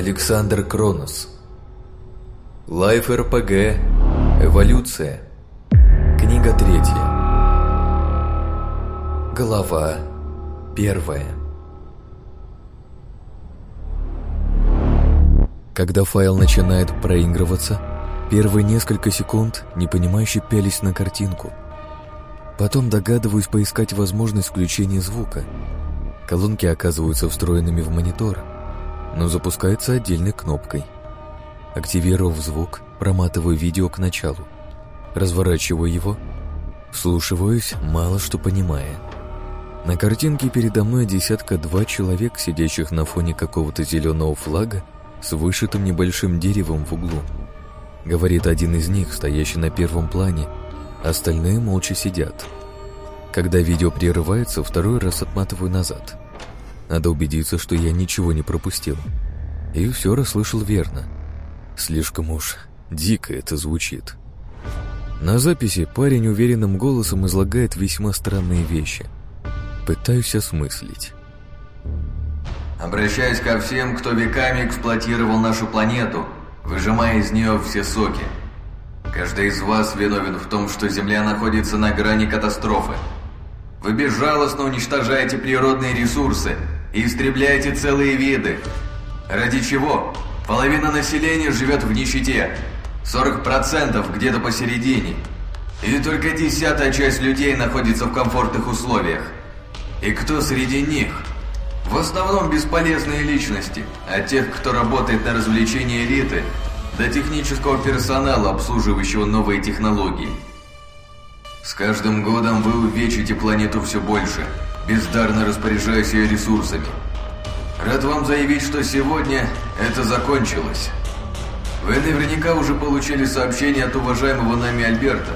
Александр Кронос. Live-RPG. Эволюция. Книга третья. Глава первая. Когда файл начинает проигрываться, первые несколько секунд непонимающе пялюсь на картинку. Потом догадываюсь поискать возможность включения звука. Колонки оказываются встроенными в монитор, но запускается отдельной кнопкой. Активировав звук, проматываю видео к началу. Разворачиваю его, вслушиваюсь, мало что понимая. На картинке передо мной десятка-два человек, сидящих на фоне какого-то зеленого флага с вышитым небольшим деревом в углу. Говорит один из них, стоящий на первом плане, остальные молча сидят. Когда видео прерывается, второй раз отматываю назад. Надо убедиться, что я ничего не пропустил. И все расслышал верно. Слишком уж дико это звучит. На записи парень уверенным голосом излагает весьма странные вещи. Пытаюсь осмыслить. Обращаюсь ко всем, кто веками эксплуатировал нашу планету, выжимая из нее все соки. Каждый из вас виновен в том, что Земля находится на грани катастрофы. Вы безжалостно уничтожаете природные ресурсы истребляете целые виды. Ради чего? Половина населения живет в нищете, 40% где-то посередине. И только десятая часть людей находится в комфортных условиях. И кто среди них? В основном бесполезные личности, от тех, кто работает на развлечение элиты, до технического персонала, обслуживающего новые технологии. С каждым годом вы увечите планету все больше, бездарно распоряжаясь ее ресурсами. Рад вам заявить, что сегодня это закончилось. Вы наверняка уже получили сообщение от уважаемого нами Альберта.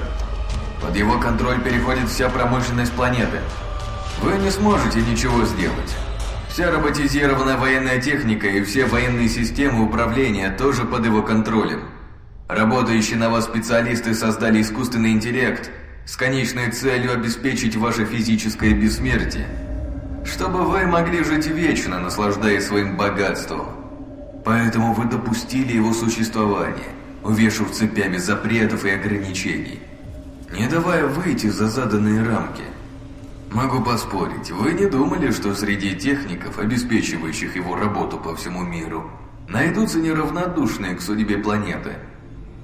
Под его контроль переходит вся промышленность планеты. Вы не сможете ничего сделать. Вся роботизированная военная техника и все военные системы управления тоже под его контролем. Работающие на вас специалисты создали искусственный интеллект с конечной целью обеспечить ваше физическое бессмертие, чтобы вы могли жить вечно, наслаждаясь своим богатством. Поэтому вы допустили его существование, увешав цепями запретов и ограничений, не давая выйти за заданные рамки. Могу поспорить, вы не думали, что среди техников, обеспечивающих его работу по всему миру, найдутся неравнодушные к судьбе планеты.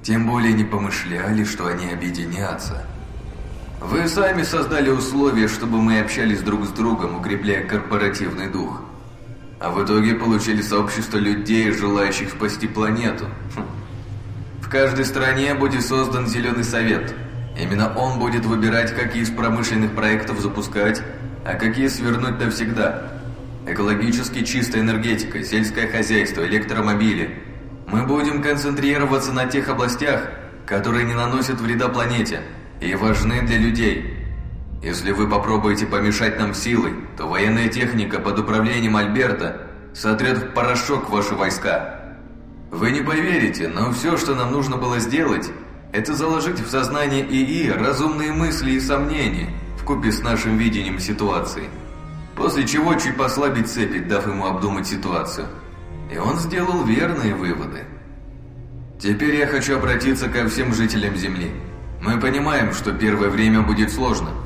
Тем более не помышляли, что они объединятся. Вы сами создали условия, чтобы мы общались друг с другом, укрепляя корпоративный дух. А в итоге получили сообщество людей, желающих спасти планету. Хм. В каждой стране будет создан Зеленый Совет. Именно он будет выбирать, какие из промышленных проектов запускать, а какие свернуть навсегда. Экологически чистая энергетика, сельское хозяйство, электромобили. Мы будем концентрироваться на тех областях, которые не наносят вреда планете и важны для людей. Если вы попробуете помешать нам силой, то военная техника под управлением Альберта сотрет в порошок ваши войска. Вы не поверите, но все, что нам нужно было сделать, это заложить в сознание ИИ разумные мысли и сомнения вкупе с нашим видением ситуации. После чего чуть послабить цепи, дав ему обдумать ситуацию. И он сделал верные выводы. Теперь я хочу обратиться ко всем жителям Земли. Мы понимаем, что первое время будет сложно –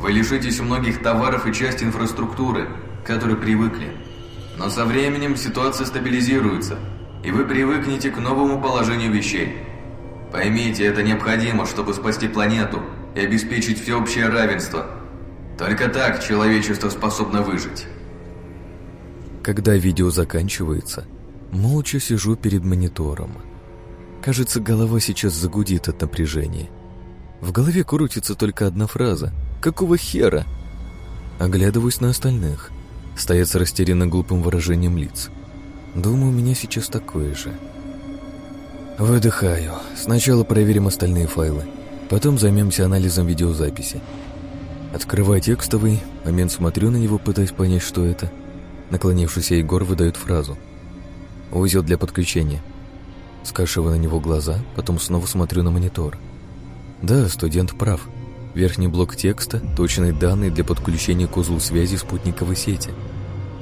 вы лишитесь многих товаров и части инфраструктуры, к которой привыкли. Но со временем ситуация стабилизируется, и вы привыкнете к новому положению вещей. Поймите, это необходимо, чтобы спасти планету и обеспечить всеобщее равенство. Только так человечество способно выжить. Когда видео заканчивается, молча сижу перед монитором. Кажется, голова сейчас загудит от напряжения. В голове крутится только одна фраза – Какого хера? Оглядываюсь на остальных. Стоят с растерянно глупым выражением лиц. Думаю, у меня сейчас такое же. Выдыхаю. Сначала проверим остальные файлы. Потом займемся анализом видеозаписи. Открываю текстовый, момент смотрю на него, пытаясь понять, что это. Наклонившийся Егор выдает фразу. Узел для подключения. Скашиваю на него глаза, потом снова смотрю на монитор. Да, студент прав. Верхний блок текста – точные данные для подключения к узлу связи спутниковой сети.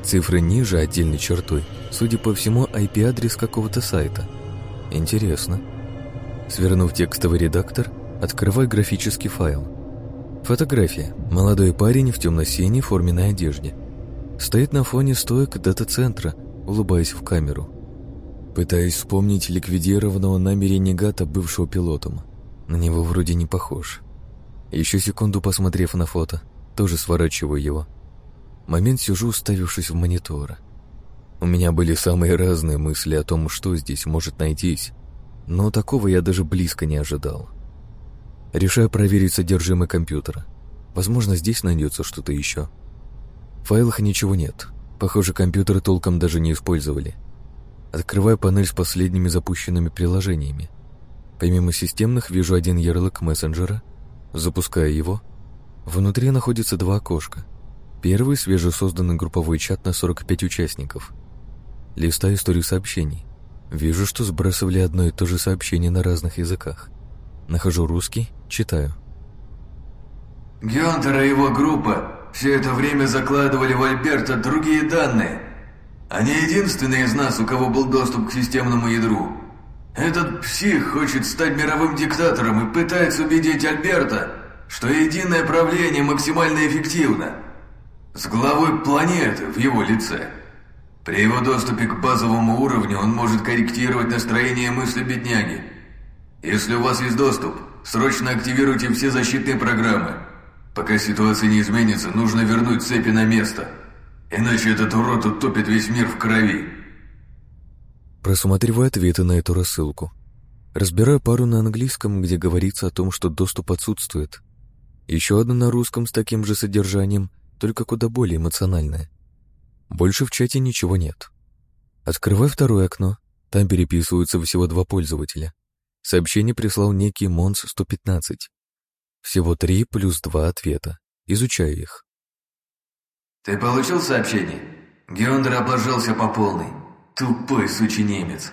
Цифры ниже отдельной чертой, судя по всему, IP-адрес какого-то сайта. Интересно. Свернув текстовый редактор, открываю графический файл. Фотография. Молодой парень в темно-синей форменной одежде. Стоит на фоне стоек дата-центра, улыбаясь в камеру. Пытаюсь вспомнить ликвидированного нами ренегата, бывшего пилотом. На него вроде не похож. Еще секунду посмотрев на фото, тоже сворачиваю его. Момент сижу, уставившись в монитор. У меня были самые разные мысли о том, что здесь может найтись, но такого я даже близко не ожидал. Решаю проверить содержимое компьютера. Возможно, здесь найдется что-то еще. В файлах ничего нет. Похоже, компьютер толком даже не использовали. Открываю панель с последними запущенными приложениями. Помимо системных, вижу один ярлык мессенджера. Запускаю его. Внутри находится два окошка. Первый — свежесозданный групповой чат на 45 участников. Листаю историю сообщений. Вижу, что сбрасывали одно и то же сообщение на разных языках. Нахожу русский, читаю. Гюнтер и его группа все это время закладывали в Альберта другие данные. Они единственные из нас, у кого был доступ к системному ядру. Этот псих хочет стать мировым диктатором и пытается убедить Альберта, что единое правление максимально эффективно. С главой планеты в его лице. При его доступе к базовому уровню он может корректировать настроение мысли бедняги. Если у вас есть доступ, срочно активируйте все защитные программы. Пока ситуация не изменится, нужно вернуть цепи на место. Иначе этот урод утопит весь мир в крови. Просматриваю ответы на эту рассылку. Разбираю пару на английском, где говорится о том, что доступ отсутствует. Еще одна на русском с таким же содержанием, только куда более эмоциональная. Больше в чате ничего нет. Открываю второе окно. Там переписываются всего два пользователя. Сообщение прислал некий Монс-115. Всего три плюс два ответа. Изучаю их. Ты получил сообщение? Геондер облажался по полной. Тупой сучий немец.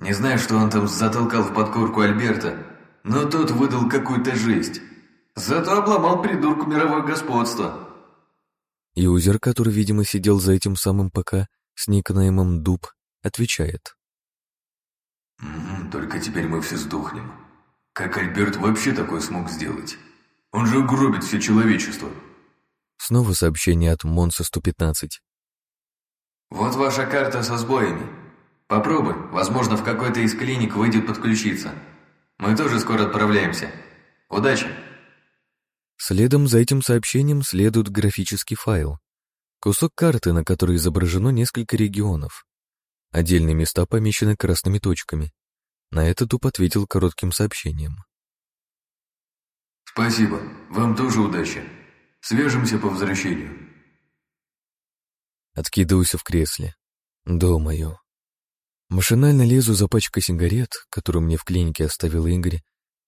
Не знаю, что он там затолкал в подкорку Альберта, но тот выдал какую-то жесть. Зато обломал придурку мировое господство. Юзер, который, видимо, сидел за этим самым ПК с никнеймом Дуб, отвечает. «Только теперь мы все сдохнем. Как Альберт вообще такое смог сделать? Он же угробит все человечество». Снова сообщение от Монса 115. «Вот ваша карта со сбоями. Попробуй, возможно, в какой-то из клиник выйдет подключиться. Мы тоже скоро отправляемся. Удачи!» Следом за этим сообщением следует графический файл. Кусок карты, на которой изображено несколько регионов. Отдельные места помечены красными точками. На это Туп ответил коротким сообщением. «Спасибо. Вам тоже удачи. Свяжемся по возвращению». Откидываюсь в кресле. Думаю. Машинально лезу за пачкой сигарет, которую мне в клинике оставил Игорь,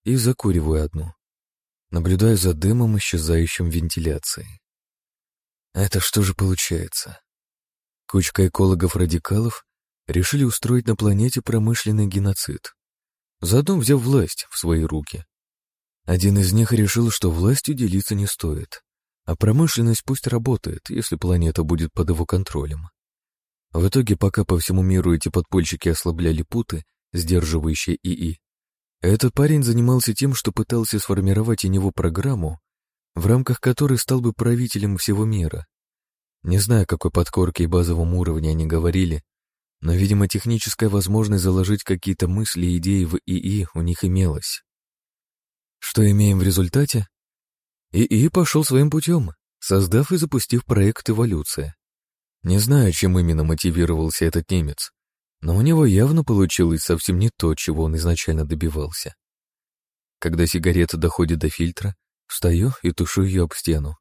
и закуриваю одну. Наблюдаю за дымом, исчезающим в вентиляции. Это что же получается? Кучка экологов-радикалов решили устроить на планете промышленный геноцид, заодно взяв власть в свои руки. Один из них решил, что властью делиться не стоит, а промышленность пусть работает, если планета будет под его контролем. В итоге, пока по всему миру эти подпольщики ослабляли путы, сдерживающие ИИ, этот парень занимался тем, что пытался сформировать у него программу, в рамках которой стал бы правителем всего мира. Не знаю, какой подкорке и базовом уровне они говорили, но, видимо, техническая возможность заложить какие-то мысли и идеи в ИИ у них имелась. Что имеем в результате? ИИ пошел своим путем, создав и запустив проект «Эволюция». Не знаю, чем именно мотивировался этот немец, но у него явно получилось совсем не то, чего он изначально добивался. Когда сигарета доходит до фильтра, встаю и тушу ее об стену.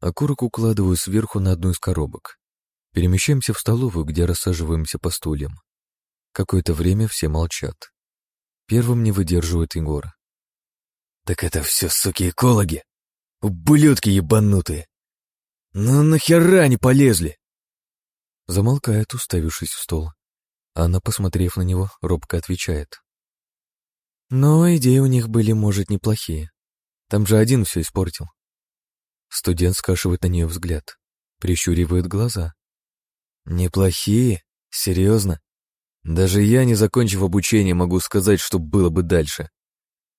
Окурок укладываю сверху на одну из коробок. Перемещаемся в столовую, где рассаживаемся по стульям. Какое-то время все молчат. Первым не выдерживает Егор. «Так это все, суки, экологи! Ублюдки ебанутые! Ну нахера они полезли?» Замолкает, уставившись в стол. Анна, посмотрев на него, робко отвечает. Но идеи у них были, может, неплохие. Там же один все испортил. Студент скашивает на нее взгляд, прищуривает глаза. Неплохие? Серьезно? Даже я, не закончив обучение, могу сказать, что было бы дальше.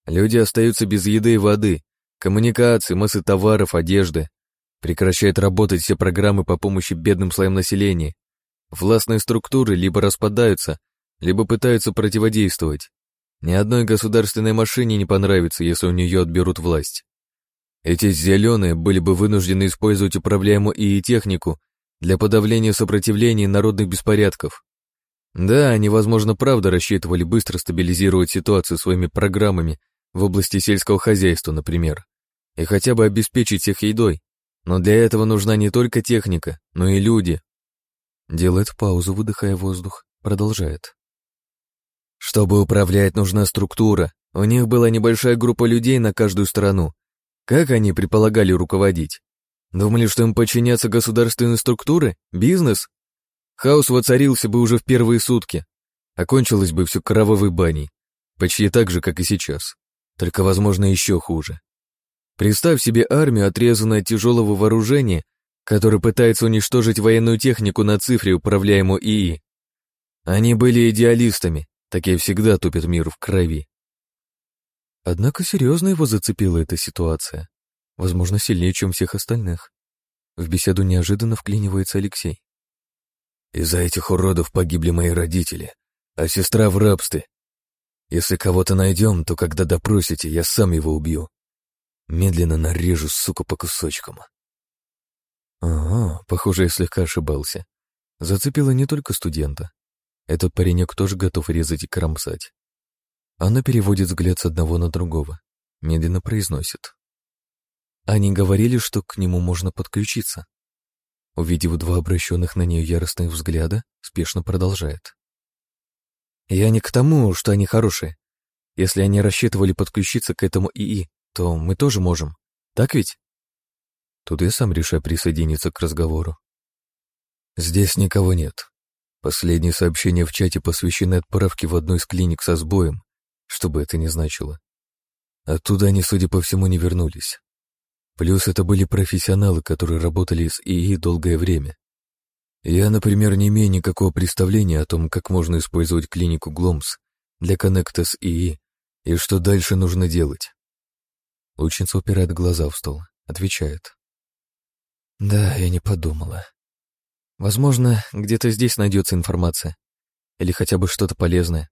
Люди остаются без еды и воды, коммуникации, массы товаров, одежды. Прекращают работать все программы по помощи бедным слоям населения. Властные структуры либо распадаются, либо пытаются противодействовать. Ни одной государственной машине не понравится, если у нее отберут власть. Эти зеленые были бы вынуждены использовать управляемую ИИ технику для подавления сопротивления народных беспорядков. Да, они, возможно, правда рассчитывали быстро стабилизировать ситуацию своими программами в области сельского хозяйства, например, и хотя бы обеспечить всех едой, но для этого нужна не только техника, но и люди. Делает паузу, выдыхая воздух, продолжает. Чтобы управлять, нужна структура. У них была небольшая группа людей на каждую страну. Как они предполагали руководить? Думали, что им подчинятся государственные структуры? Бизнес? Хаос воцарился бы уже в первые сутки. Окончилось бы все кровавой баней. Почти так же, как и сейчас. Только, возможно, еще хуже. Представь себе армию, отрезанную от тяжелого вооружения, которая пытается уничтожить военную технику на цифре, управляемую ИИ. Они были идеалистами, Такие всегда тупят мир в крови. Однако серьезно его зацепила эта ситуация. Возможно, сильнее, чем всех остальных. В беседу неожиданно вклинивается Алексей. «Из-за этих уродов погибли мои родители, а сестра в рабстве. Если кого-то найдем, то когда допросите, я сам его убью. Медленно нарежу, сука, по кусочкам». Ага, похоже, я слегка ошибался. Зацепила не только студента, этот паренек тоже готов резать и кромсать. Она переводит взгляд с одного на другого, медленно произносит. Они говорили, что к нему можно подключиться. Увидев два обращенных на нее яростных взгляда, спешно продолжает. Я не к тому, что они хорошие. Если они рассчитывали подключиться к этому ИИ, то мы тоже можем. Так ведь? Тут я сам решаю присоединиться к разговору. Здесь никого нет. Последнее сообщение в чате посвящено отправке в одну из клиник со сбоем, что бы это ни значило. Оттуда они, судя по всему, не вернулись. Плюс это были профессионалы, которые работали с ИИ долгое время. Я, например, не имею никакого представления о том, как можно использовать клинику Гломс для коннекта с ИИ и что дальше нужно делать. Лучница упирает глаза в стол, отвечает. «Да, я не подумала. Возможно, где-то здесь найдется информация. Или хотя бы что-то полезное.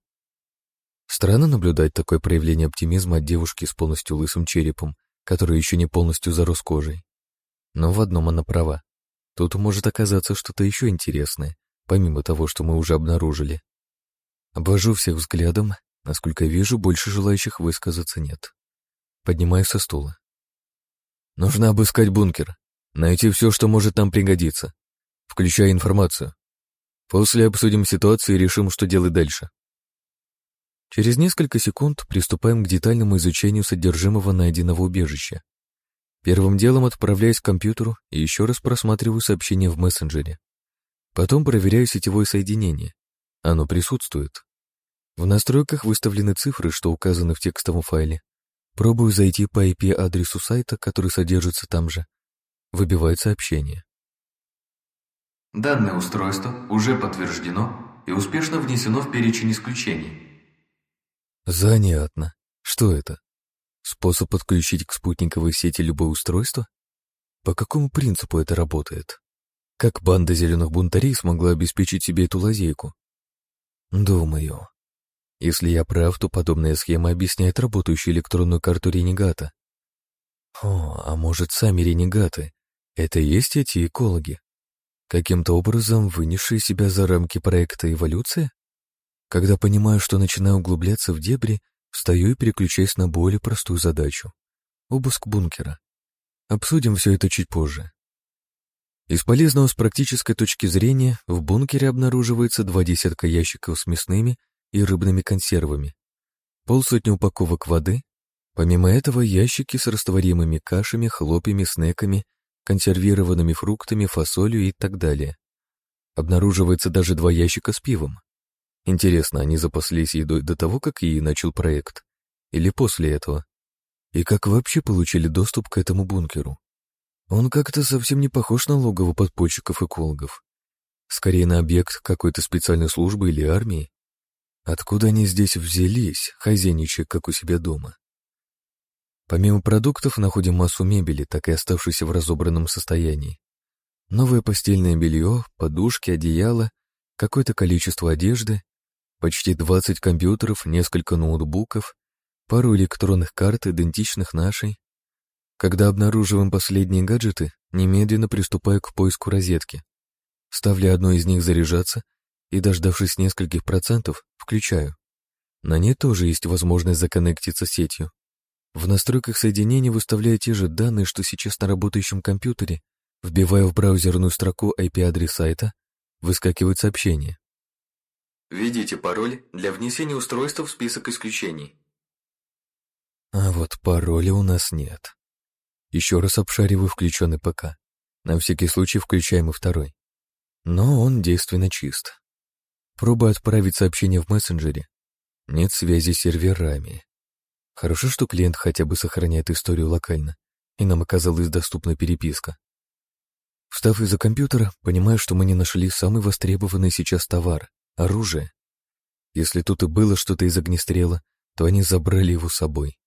Странно наблюдать такое проявление оптимизма от девушки с полностью лысым черепом, который еще не полностью зарос кожей. Но в одном она права. Тут может оказаться что-то еще интересное, помимо того, что мы уже обнаружили. Обвожу всех взглядом, насколько вижу, больше желающих высказаться нет. Поднимаюсь со стула. Нужно обыскать бункер, найти все, что может нам пригодиться включая информацию. После обсудим ситуацию и решим, что делать дальше. Через несколько секунд приступаем к детальному изучению содержимого найденного убежища. Первым делом отправляюсь к компьютеру и еще раз просматриваю сообщение в мессенджере. Потом проверяю сетевое соединение. Оно присутствует. В настройках выставлены цифры, что указаны в текстовом файле. Пробую зайти по IP-адресу сайта, который содержится там же. Выбивает сообщение. Данное устройство уже подтверждено и успешно внесено в перечень исключений. Занятно. Что это? Способ подключить к спутниковой сети любое устройство? По какому принципу это работает? Как банда зеленых бунтарей смогла обеспечить себе эту лазейку? Думаю. Если я прав, то подобная схема объясняет работающую электронную карту ренегата. О, а может, сами ренегаты — это и есть эти экологи? каким-то образом вынесшие себя за рамки проекта эволюция? Когда понимаю, что начинаю углубляться в дебри, встаю и переключаюсь на более простую задачу — обыск бункера. Обсудим все это чуть позже. Из полезного с практической точки зрения в бункере обнаруживается два десятка ящиков с мясными и рыбными консервами, полсотни упаковок воды, помимо этого ящики с растворимыми кашами, хлопьями, снеками консервированными фруктами, фасолью и так далее. Обнаруживается даже два ящика с пивом. Интересно, они запаслись едой до того, как ей начал проект? Или после этого? И как вообще получили доступ к этому бункеру? Он как-то совсем не похож на логово подпольщиков-экологов. Скорее на объект какой-то специальной службы или армии. Откуда они здесь взялись, хозяйничая, как у себя дома? Помимо продуктов находим массу мебели, так и оставшейся в разобранном состоянии. Новое постельное белье, подушки, одеяло, какое-то количество одежды, почти 20 компьютеров, несколько ноутбуков, пару электронных карт, идентичных нашей. Когда обнаруживаем последние гаджеты, немедленно приступаю к поиску розетки. Ставлю одну из них заряжаться и, дождавшись нескольких процентов, включаю. На ней тоже есть возможность законнектиться сетью. В настройках соединения выставляю те же данные, что сейчас на работающем компьютере, вбиваю в браузерную строку IP-адрес сайта, выскакивает сообщение. Введите пароль для внесения устройства в список исключений. А вот пароля у нас нет. Еще раз обшариваю включенный ПК. На всякий случай включаем и второй. Но он действенно чист. Пробую отправить сообщение в мессенджере. Нет связи с серверами. Хорошо, что клиент хотя бы сохраняет историю локально, и нам оказалась доступна переписка. Встав из-за компьютера, понимаю, что мы не нашли самый востребованный сейчас товар — оружие. Если тут и было что-то из огнестрела, то они забрали его с собой.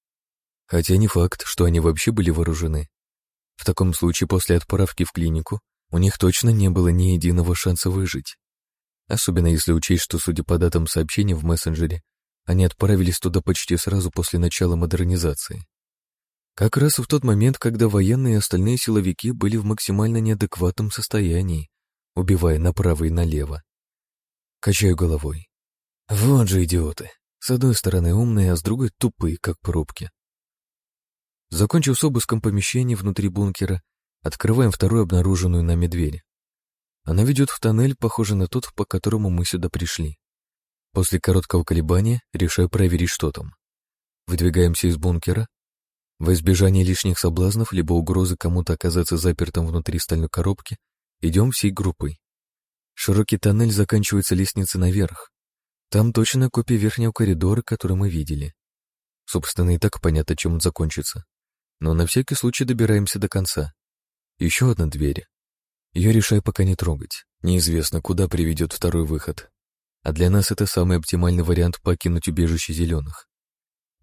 Хотя не факт, что они вообще были вооружены. В таком случае после отправки в клинику у них точно не было ни единого шанса выжить. Особенно если учесть, что, судя по датам сообщений в мессенджере, они отправились туда почти сразу после начала модернизации. Как раз в тот момент, когда военные и остальные силовики были в максимально неадекватном состоянии, убивая направо и налево. Качаю головой. Вот же идиоты. С одной стороны умные, а с другой тупые, как пробки. Закончив с обыском помещений внутри бункера, открываем вторую обнаруженную нами дверь. Она ведет в тоннель, похожий на тот, по которому мы сюда пришли. После короткого колебания решаю проверить, что там. Выдвигаемся из бункера. Во избежание лишних соблазнов либо угрозы кому-то оказаться запертым внутри стальной коробки, идем всей группой. Широкий тоннель заканчивается лестницей наверх. Там точно копия верхнего коридора, который мы видели. Собственно, и так понятно, чем он закончится. Но на всякий случай добираемся до конца. Еще одна дверь. Ее решаю пока не трогать. Неизвестно, куда приведет второй выход. А для нас это самый оптимальный вариант покинуть убежище зеленых.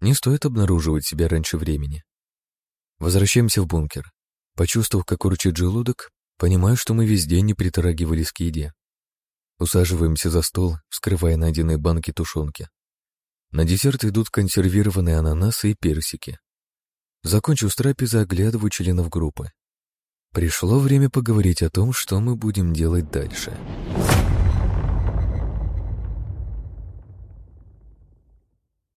Не стоит обнаруживать себя раньше времени. Возвращаемся в бункер. Почувствовав, как урчит желудок, понимаю, что мы везде не притрагивались к еде. Усаживаемся за стол, вскрывая найденные банки тушенки. На десерт идут консервированные ананасы и персики. Закончив с трапезы, оглядываю членов группы. Пришло время поговорить о том, что мы будем делать дальше.